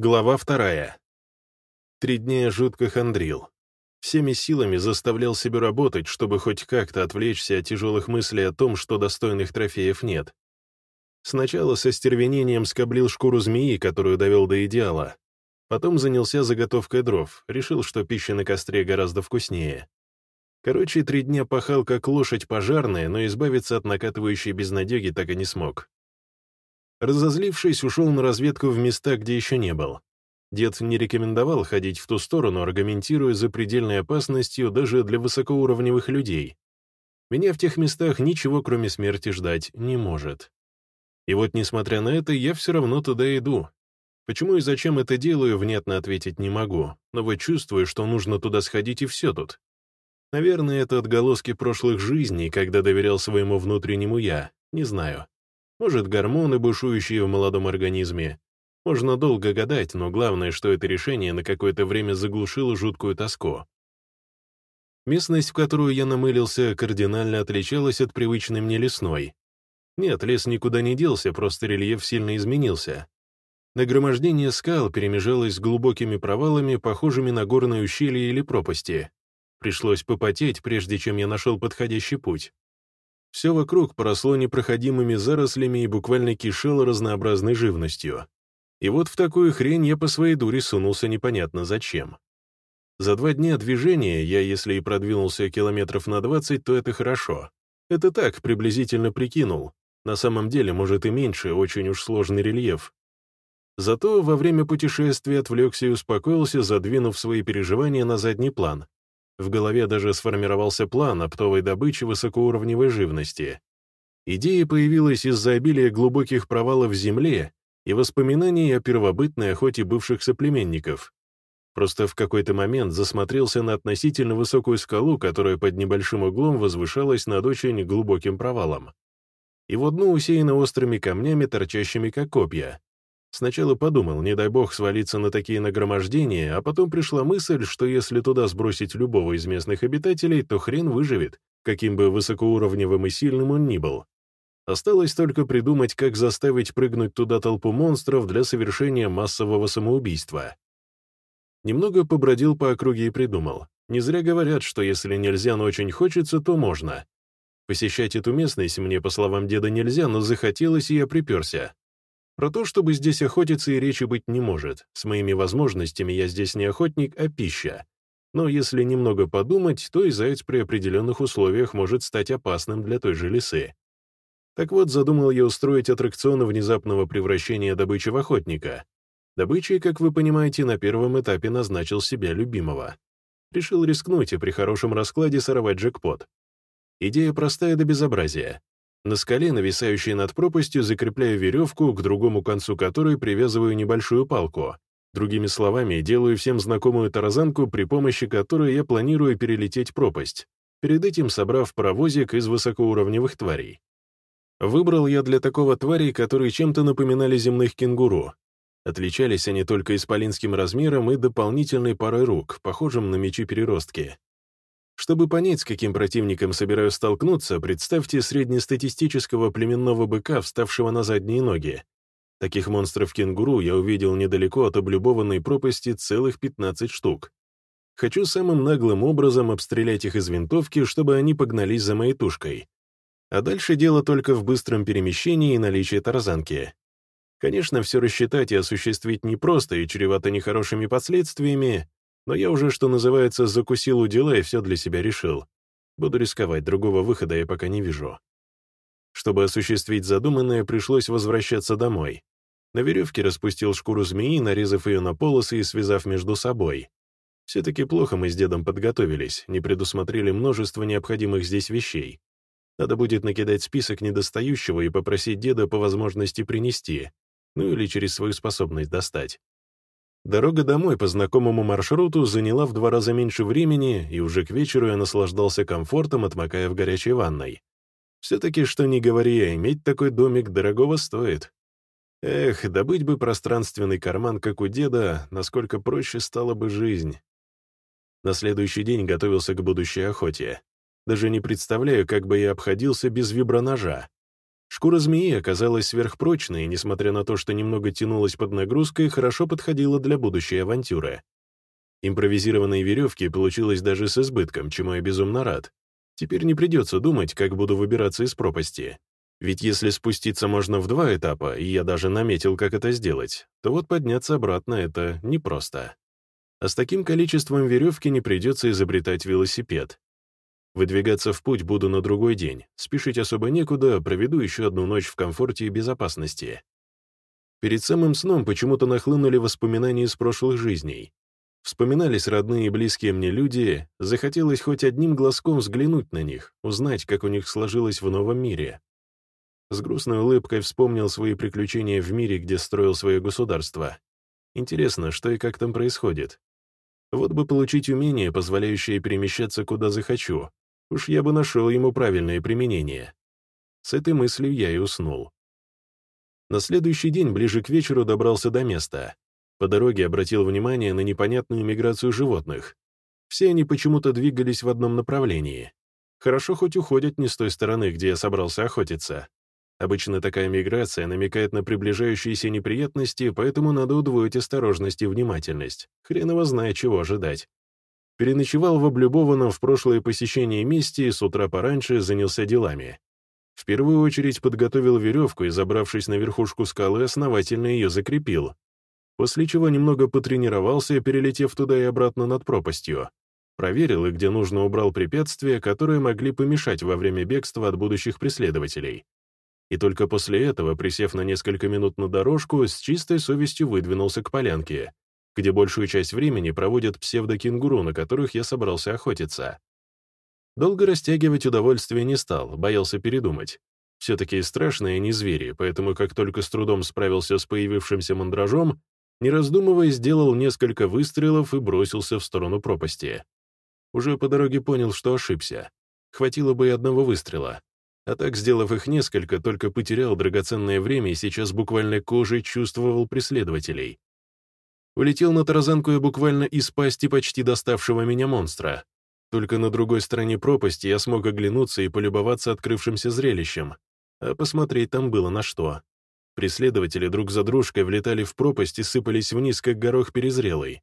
Глава вторая. Три дня жутко хандрил. Всеми силами заставлял себя работать, чтобы хоть как-то отвлечься от тяжелых мыслей о том, что достойных трофеев нет. Сначала со стервенением скоблил шкуру змеи, которую довел до идеала. Потом занялся заготовкой дров, решил, что пища на костре гораздо вкуснее. Короче, три дня пахал как лошадь пожарная, но избавиться от накатывающей безнадеги так и не смог. Разозлившись, ушел на разведку в места, где еще не был. Дед не рекомендовал ходить в ту сторону, аргументируя за предельной опасностью даже для высокоуровневых людей. Меня в тех местах ничего, кроме смерти, ждать не может. И вот, несмотря на это, я все равно туда иду. Почему и зачем это делаю, внятно ответить не могу, но вот чувствую, что нужно туда сходить и все тут. Наверное, это отголоски прошлых жизней, когда доверял своему внутреннему «я», не знаю. Может, гормоны, бушующие в молодом организме. Можно долго гадать, но главное, что это решение на какое-то время заглушило жуткую тоску. Местность, в которую я намылился, кардинально отличалась от привычной мне лесной. Нет, лес никуда не делся, просто рельеф сильно изменился. Нагромождение скал перемежалось с глубокими провалами, похожими на горные ущелья или пропасти. Пришлось попотеть, прежде чем я нашел подходящий путь. Все вокруг поросло непроходимыми зарослями и буквально кишело разнообразной живностью. И вот в такую хрень я по своей дуре сунулся непонятно зачем. За два дня движения я, если и продвинулся километров на 20, то это хорошо. Это так, приблизительно прикинул. На самом деле, может и меньше, очень уж сложный рельеф. Зато во время путешествия отвлекся и успокоился, задвинув свои переживания на задний план. В голове даже сформировался план оптовой добычи высокоуровневой живности. Идея появилась из-за обилия глубоких провалов в земле и воспоминаний о первобытной охоте бывших соплеменников. Просто в какой-то момент засмотрелся на относительно высокую скалу, которая под небольшим углом возвышалась над очень глубоким провалом. И в одну усеяна острыми камнями, торчащими как копья. Сначала подумал, не дай бог свалиться на такие нагромождения, а потом пришла мысль, что если туда сбросить любого из местных обитателей, то хрен выживет, каким бы высокоуровневым и сильным он ни был. Осталось только придумать, как заставить прыгнуть туда толпу монстров для совершения массового самоубийства. Немного побродил по округе и придумал. Не зря говорят, что если нельзя, но очень хочется, то можно. Посещать эту местность мне, по словам деда, нельзя, но захотелось, и я приперся. Про то, чтобы здесь охотиться и речи быть не может. С моими возможностями я здесь не охотник, а пища. Но если немного подумать, то и заяц при определенных условиях может стать опасным для той же лисы. Так вот, задумал я устроить аттракцион внезапного превращения добычи в охотника. Добычей, как вы понимаете, на первом этапе назначил себя любимого. Решил рискнуть и при хорошем раскладе сорвать джекпот. Идея простая до безобразия. На скале, нависающей над пропастью, закрепляю веревку, к другому концу которой привязываю небольшую палку. Другими словами, делаю всем знакомую тарзанку, при помощи которой я планирую перелететь пропасть, перед этим собрав паровозик из высокоуровневых тварей. Выбрал я для такого тварей, которые чем-то напоминали земных кенгуру. Отличались они только исполинским размером и дополнительной парой рук, похожим на мечи-переростки. Чтобы понять, с каким противником собираюсь столкнуться, представьте среднестатистического племенного быка, вставшего на задние ноги. Таких монстров-кенгуру я увидел недалеко от облюбованной пропасти целых 15 штук. Хочу самым наглым образом обстрелять их из винтовки, чтобы они погнались за моей тушкой. А дальше дело только в быстром перемещении и наличии тарзанки. Конечно, все рассчитать и осуществить непросто и чревато нехорошими последствиями, но я уже, что называется, закусил у дела и все для себя решил. Буду рисковать, другого выхода я пока не вижу. Чтобы осуществить задуманное, пришлось возвращаться домой. На веревке распустил шкуру змеи, нарезав ее на полосы и связав между собой. Все-таки плохо мы с дедом подготовились, не предусмотрели множество необходимых здесь вещей. Надо будет накидать список недостающего и попросить деда по возможности принести, ну или через свою способность достать. Дорога домой по знакомому маршруту заняла в два раза меньше времени, и уже к вечеру я наслаждался комфортом, отмокая в горячей ванной. Все-таки, что не говори, иметь такой домик дорогого стоит. Эх, добыть бы пространственный карман, как у деда, насколько проще стала бы жизнь. На следующий день готовился к будущей охоте. Даже не представляю, как бы я обходился без виброножа. Шкура змеи оказалась сверхпрочной, и, несмотря на то, что немного тянулась под нагрузкой, хорошо подходила для будущей авантюры. Импровизированной веревки получилось даже с избытком, чему я безумно рад. Теперь не придется думать, как буду выбираться из пропасти. Ведь если спуститься можно в два этапа, и я даже наметил, как это сделать, то вот подняться обратно — это непросто. А с таким количеством веревки не придется изобретать велосипед. Выдвигаться в путь буду на другой день. Спешить особо некуда, проведу еще одну ночь в комфорте и безопасности. Перед самым сном почему-то нахлынули воспоминания из прошлых жизней. Вспоминались родные и близкие мне люди, захотелось хоть одним глазком взглянуть на них, узнать, как у них сложилось в новом мире. С грустной улыбкой вспомнил свои приключения в мире, где строил свое государство. Интересно, что и как там происходит. Вот бы получить умение, позволяющее перемещаться куда захочу. Уж я бы нашел ему правильное применение. С этой мыслью я и уснул. На следующий день ближе к вечеру добрался до места. По дороге обратил внимание на непонятную миграцию животных. Все они почему-то двигались в одном направлении. Хорошо хоть уходят не с той стороны, где я собрался охотиться. Обычно такая миграция намекает на приближающиеся неприятности, поэтому надо удвоить осторожность и внимательность. Хрен его знает, чего ожидать. Переночевал в облюбованном в прошлое посещение месте и с утра пораньше занялся делами. В первую очередь подготовил веревку и, забравшись на верхушку скалы, основательно ее закрепил. После чего немного потренировался, перелетев туда и обратно над пропастью. Проверил и где нужно убрал препятствия, которые могли помешать во время бегства от будущих преследователей и только после этого, присев на несколько минут на дорожку, с чистой совестью выдвинулся к полянке, где большую часть времени проводят псевдокенгуру, на которых я собрался охотиться. Долго растягивать удовольствие не стал, боялся передумать. Все-таки страшные не звери, поэтому как только с трудом справился с появившимся мандражом, не раздумывая, сделал несколько выстрелов и бросился в сторону пропасти. Уже по дороге понял, что ошибся. Хватило бы и одного выстрела. А так, сделав их несколько, только потерял драгоценное время и сейчас буквально кожей чувствовал преследователей. Улетел на тарзанку я буквально из пасти почти доставшего меня монстра. Только на другой стороне пропасти я смог оглянуться и полюбоваться открывшимся зрелищем. А посмотреть там было на что. Преследователи друг за дружкой влетали в пропасть и сыпались вниз, как горох перезрелый.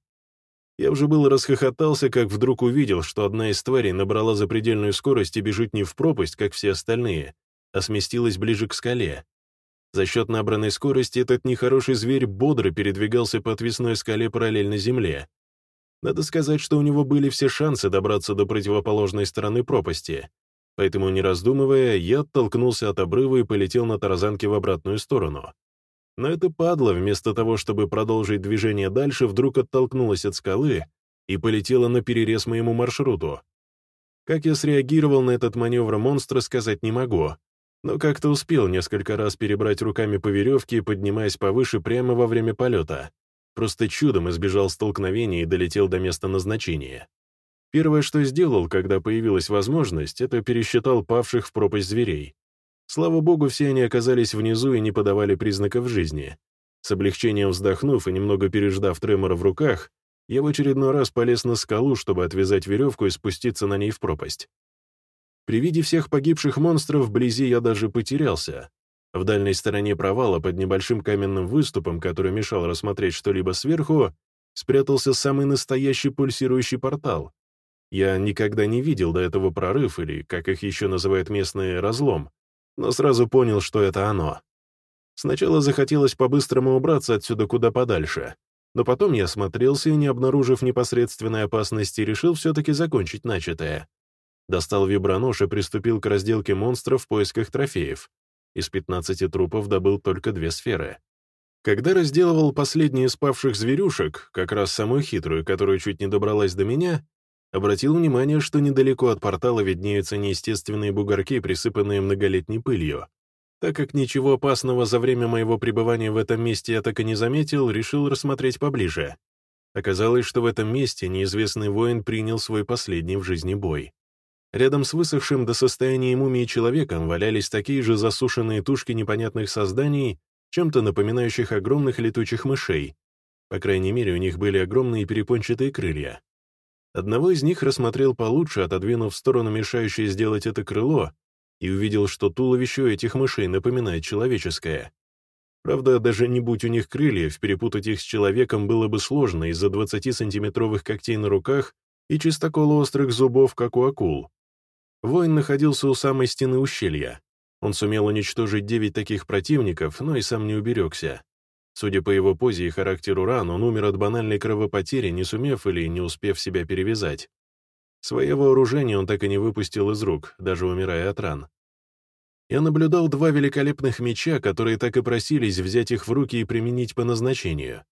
Я уже было расхохотался, как вдруг увидел, что одна из тварей набрала запредельную скорость и бежит не в пропасть, как все остальные, а сместилась ближе к скале. За счет набранной скорости этот нехороший зверь бодро передвигался по отвесной скале параллельно земле. Надо сказать, что у него были все шансы добраться до противоположной стороны пропасти. Поэтому, не раздумывая, я оттолкнулся от обрыва и полетел на тарзанке в обратную сторону. Но это падла, вместо того, чтобы продолжить движение дальше, вдруг оттолкнулась от скалы и полетела на перерез моему маршруту. Как я среагировал на этот маневр монстра, сказать не могу, но как-то успел несколько раз перебрать руками по веревке, поднимаясь повыше прямо во время полета. Просто чудом избежал столкновения и долетел до места назначения. Первое, что сделал, когда появилась возможность, это пересчитал павших в пропасть зверей. Слава богу, все они оказались внизу и не подавали признаков жизни. С облегчением вздохнув и немного переждав тремора в руках, я в очередной раз полез на скалу, чтобы отвязать веревку и спуститься на ней в пропасть. При виде всех погибших монстров вблизи я даже потерялся. В дальней стороне провала, под небольшим каменным выступом, который мешал рассмотреть что-либо сверху, спрятался самый настоящий пульсирующий портал. Я никогда не видел до этого прорыв, или, как их еще называют местные, разлом, но сразу понял, что это оно. Сначала захотелось по-быстрому убраться отсюда куда подальше, но потом я осмотрелся и, не обнаружив непосредственной опасности, решил все-таки закончить начатое. Достал вибронож и приступил к разделке монстров в поисках трофеев. Из 15 трупов добыл только две сферы. Когда разделывал последние спавших зверюшек, как раз самую хитрую, которая чуть не добралась до меня, Обратил внимание, что недалеко от портала виднеются неестественные бугорки, присыпанные многолетней пылью. Так как ничего опасного за время моего пребывания в этом месте я так и не заметил, решил рассмотреть поближе. Оказалось, что в этом месте неизвестный воин принял свой последний в жизни бой. Рядом с высохшим до состояния мумии человеком валялись такие же засушенные тушки непонятных созданий, чем-то напоминающих огромных летучих мышей. По крайней мере, у них были огромные перепончатые крылья. Одного из них рассмотрел получше, отодвинув в сторону мешающее сделать это крыло, и увидел, что туловище у этих мышей напоминает человеческое. Правда, даже не будь у них крыльев, перепутать их с человеком было бы сложно из-за 20-сантиметровых когтей на руках и чистокола острых зубов, как у акул. Воин находился у самой стены ущелья. Он сумел уничтожить девять таких противников, но и сам не уберегся. Судя по его позе и характеру ран, он умер от банальной кровопотери, не сумев или не успев себя перевязать. Свое вооружение он так и не выпустил из рук, даже умирая от ран. Я наблюдал два великолепных меча, которые так и просились взять их в руки и применить по назначению.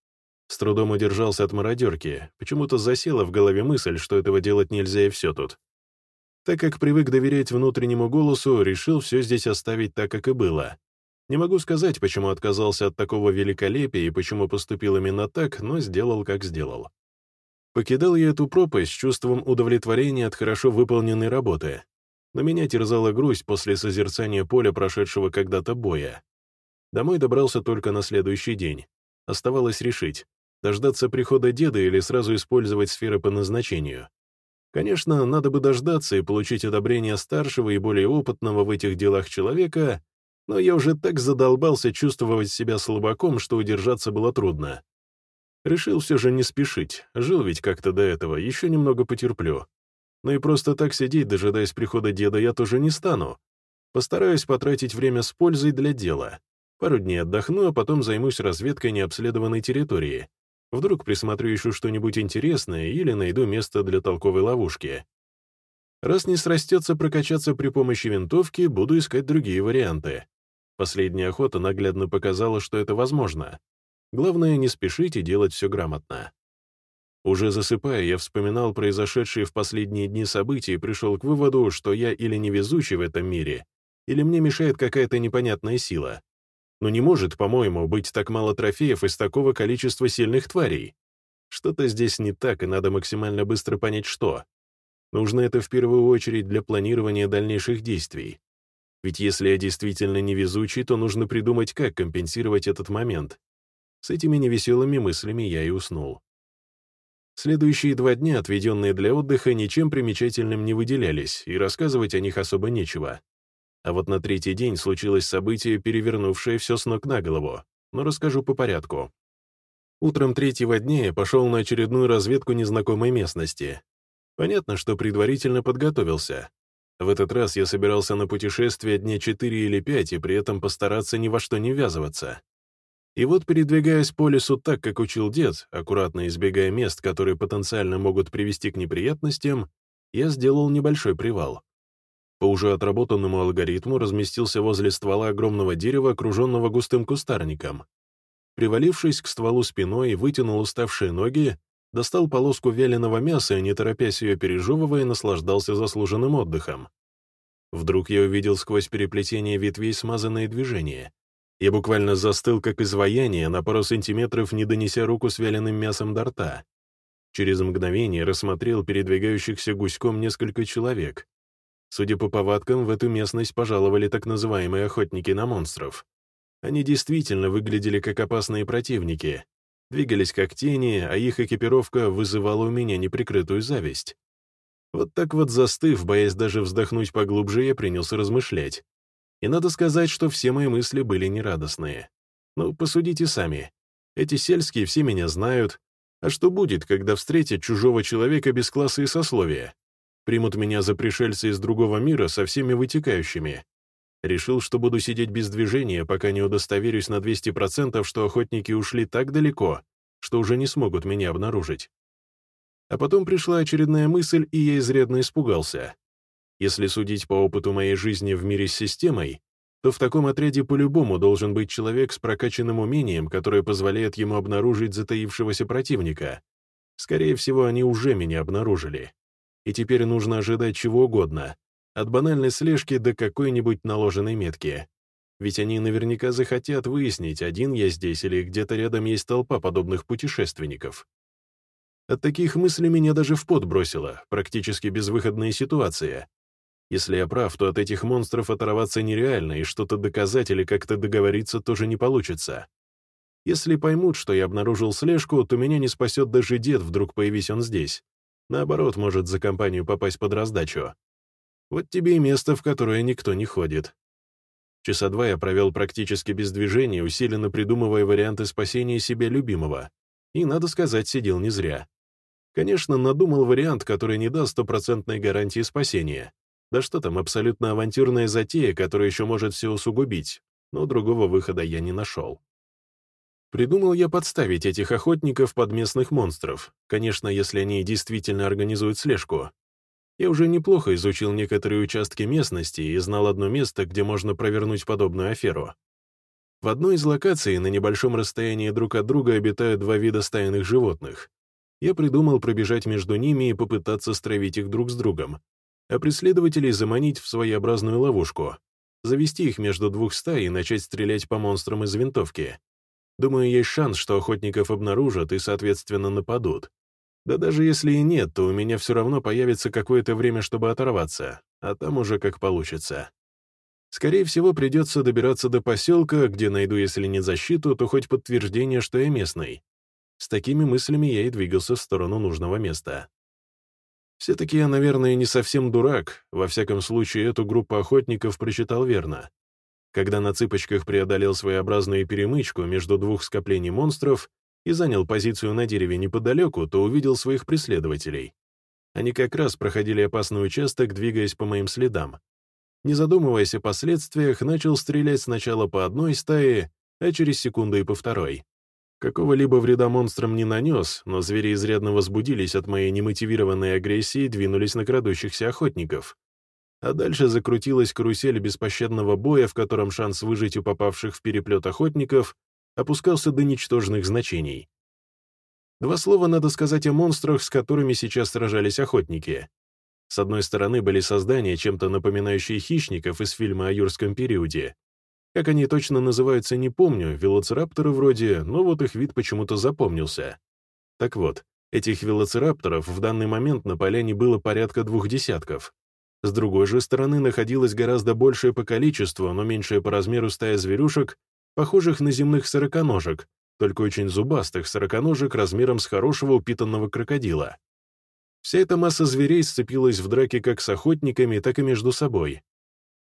С трудом удержался от мародерки, почему-то засела в голове мысль, что этого делать нельзя и все тут. Так как привык доверять внутреннему голосу, решил все здесь оставить так, как и было. Не могу сказать, почему отказался от такого великолепия и почему поступил именно так, но сделал, как сделал. Покидал я эту пропасть с чувством удовлетворения от хорошо выполненной работы. Но меня терзала грусть после созерцания поля, прошедшего когда-то боя. Домой добрался только на следующий день. Оставалось решить, дождаться прихода деда или сразу использовать сферы по назначению. Конечно, надо бы дождаться и получить одобрение старшего и более опытного в этих делах человека, но я уже так задолбался чувствовать себя слабаком, что удержаться было трудно. Решил все же не спешить, жил ведь как-то до этого, еще немного потерплю. Но и просто так сидеть, дожидаясь прихода деда, я тоже не стану. Постараюсь потратить время с пользой для дела. Пару дней отдохну, а потом займусь разведкой необследованной территории. Вдруг присмотрю еще что-нибудь интересное или найду место для толковой ловушки. Раз не срастется прокачаться при помощи винтовки, буду искать другие варианты. Последняя охота наглядно показала, что это возможно. Главное, не спешить и делать все грамотно. Уже засыпая, я вспоминал произошедшие в последние дни события и пришел к выводу, что я или невезучий в этом мире, или мне мешает какая-то непонятная сила. Но не может, по-моему, быть так мало трофеев из такого количества сильных тварей. Что-то здесь не так, и надо максимально быстро понять, что. Нужно это в первую очередь для планирования дальнейших действий. Ведь если я действительно невезучий, то нужно придумать, как компенсировать этот момент. С этими невеселыми мыслями я и уснул. Следующие два дня, отведенные для отдыха, ничем примечательным не выделялись, и рассказывать о них особо нечего. А вот на третий день случилось событие, перевернувшее все с ног на голову, но расскажу по порядку. Утром третьего дня я пошел на очередную разведку незнакомой местности. Понятно, что предварительно подготовился. В этот раз я собирался на путешествие дня четыре или пять и при этом постараться ни во что не ввязываться. И вот, передвигаясь по лесу так, как учил дед, аккуратно избегая мест, которые потенциально могут привести к неприятностям, я сделал небольшой привал. По уже отработанному алгоритму разместился возле ствола огромного дерева, окруженного густым кустарником. Привалившись к стволу спиной, вытянул уставшие ноги, достал полоску вяленого мяса и, не торопясь ее пережевывая, наслаждался заслуженным отдыхом. Вдруг я увидел сквозь переплетение ветвей смазанные движения. Я буквально застыл, как изваяние, на пару сантиметров не донеся руку с вяленым мясом до рта. Через мгновение рассмотрел передвигающихся гуськом несколько человек. Судя по повадкам, в эту местность пожаловали так называемые охотники на монстров. Они действительно выглядели как опасные противники. Двигались как тени, а их экипировка вызывала у меня неприкрытую зависть. Вот так вот застыв, боясь даже вздохнуть поглубже, я принялся размышлять. И надо сказать, что все мои мысли были нерадостные. Ну, посудите сами. Эти сельские все меня знают. А что будет, когда встретят чужого человека без класса и сословия? Примут меня за пришельца из другого мира со всеми вытекающими. Решил, что буду сидеть без движения, пока не удостоверюсь на 200%, что охотники ушли так далеко, что уже не смогут меня обнаружить. А потом пришла очередная мысль, и я изрядно испугался. Если судить по опыту моей жизни в мире с системой, то в таком отряде по-любому должен быть человек с прокачанным умением, которое позволяет ему обнаружить затаившегося противника. Скорее всего, они уже меня обнаружили. И теперь нужно ожидать чего угодно, от банальной слежки до какой-нибудь наложенной метки. Ведь они наверняка захотят выяснить, один я здесь или где-то рядом есть толпа подобных путешественников. От таких мыслей меня даже в пот бросило, практически безвыходная ситуация. Если я прав, то от этих монстров оторваться нереально, и что-то доказать или как-то договориться тоже не получится. Если поймут, что я обнаружил слежку, то меня не спасет даже дед, вдруг появись он здесь. Наоборот, может за компанию попасть под раздачу. Вот тебе и место, в которое никто не ходит. Часа два я провел практически без движения, усиленно придумывая варианты спасения себе любимого. И, надо сказать, сидел не зря. Конечно, надумал вариант, который не даст стопроцентной гарантии спасения. Да что там, абсолютно авантюрная затея, которая еще может все усугубить, но другого выхода я не нашел. Придумал я подставить этих охотников под местных монстров, конечно, если они действительно организуют слежку. Я уже неплохо изучил некоторые участки местности и знал одно место, где можно провернуть подобную аферу. В одной из локаций на небольшом расстоянии друг от друга обитают два вида стайных животных. Я придумал пробежать между ними и попытаться стравить их друг с другом, а преследователей заманить в своеобразную ловушку, завести их между двух стай и начать стрелять по монстрам из винтовки. Думаю, есть шанс, что охотников обнаружат и, соответственно, нападут. Да даже если и нет, то у меня все равно появится какое-то время, чтобы оторваться, а там уже как получится. Скорее всего, придется добираться до поселка, где найду, если не защиту, то хоть подтверждение, что я местный. С такими мыслями я и двигался в сторону нужного места. Все-таки я, наверное, не совсем дурак, во всяком случае, эту группу охотников прочитал верно. Когда на цыпочках преодолел своеобразную перемычку между двух скоплений монстров и занял позицию на дереве неподалеку, то увидел своих преследователей. Они как раз проходили опасный участок, двигаясь по моим следам. Не задумываясь о последствиях, начал стрелять сначала по одной стае, а через секунду и по второй. Какого-либо вреда монстрам не нанес, но звери изрядно возбудились от моей немотивированной агрессии и двинулись на крадущихся охотников а дальше закрутилась карусель беспощадного боя, в котором шанс выжить у попавших в переплет охотников опускался до ничтожных значений. Два слова надо сказать о монстрах, с которыми сейчас сражались охотники. С одной стороны были создания, чем-то напоминающие хищников из фильма о юрском периоде. Как они точно называются, не помню, велоцирапторы вроде, но вот их вид почему-то запомнился. Так вот, этих велоцирапторов в данный момент на поляне было порядка двух десятков. С другой же стороны находилось гораздо большее по количеству, но меньшее по размеру стая зверюшек, похожих на земных сороконожек, только очень зубастых сороконожек размером с хорошего упитанного крокодила. Вся эта масса зверей сцепилась в драке как с охотниками, так и между собой.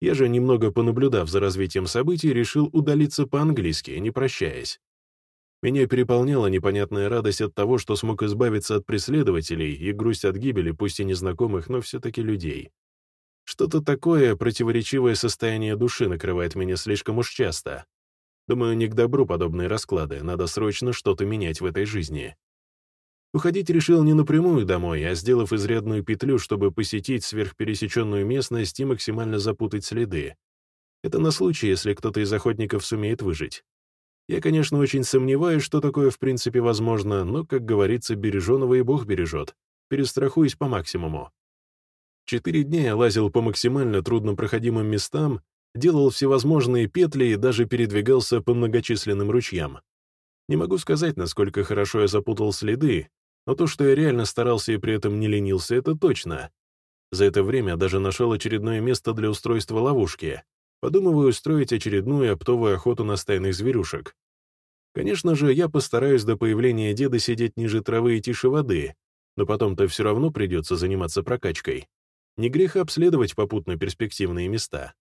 Я же, немного понаблюдав за развитием событий, решил удалиться по-английски, не прощаясь. Меня переполняла непонятная радость от того, что смог избавиться от преследователей и грусть от гибели, пусть и незнакомых, но все-таки людей. Что-то такое противоречивое состояние души накрывает меня слишком уж часто. Думаю, не к добру подобные расклады, надо срочно что-то менять в этой жизни. Уходить решил не напрямую домой, а сделав изрядную петлю, чтобы посетить сверхпересеченную местность и максимально запутать следы. Это на случай, если кто-то из охотников сумеет выжить. Я, конечно, очень сомневаюсь, что такое в принципе возможно, но, как говорится, береженого и Бог бережет. Перестрахуюсь по максимуму. Четыре дня я лазил по максимально труднопроходимым местам, делал всевозможные петли и даже передвигался по многочисленным ручьям. Не могу сказать, насколько хорошо я запутал следы, но то, что я реально старался и при этом не ленился, это точно. За это время даже нашел очередное место для устройства ловушки. Подумываю устроить очередную оптовую охоту на стайных зверюшек. Конечно же, я постараюсь до появления деда сидеть ниже травы и тише воды, но потом-то все равно придется заниматься прокачкой. Не грех обследовать попутно перспективные места.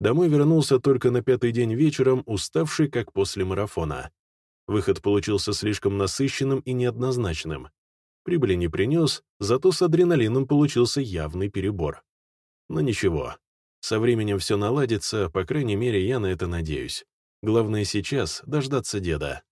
Домой вернулся только на пятый день вечером, уставший, как после марафона. Выход получился слишком насыщенным и неоднозначным. Прибыли не принес, зато с адреналином получился явный перебор. Но ничего, со временем все наладится, по крайней мере, я на это надеюсь. Главное сейчас — дождаться деда.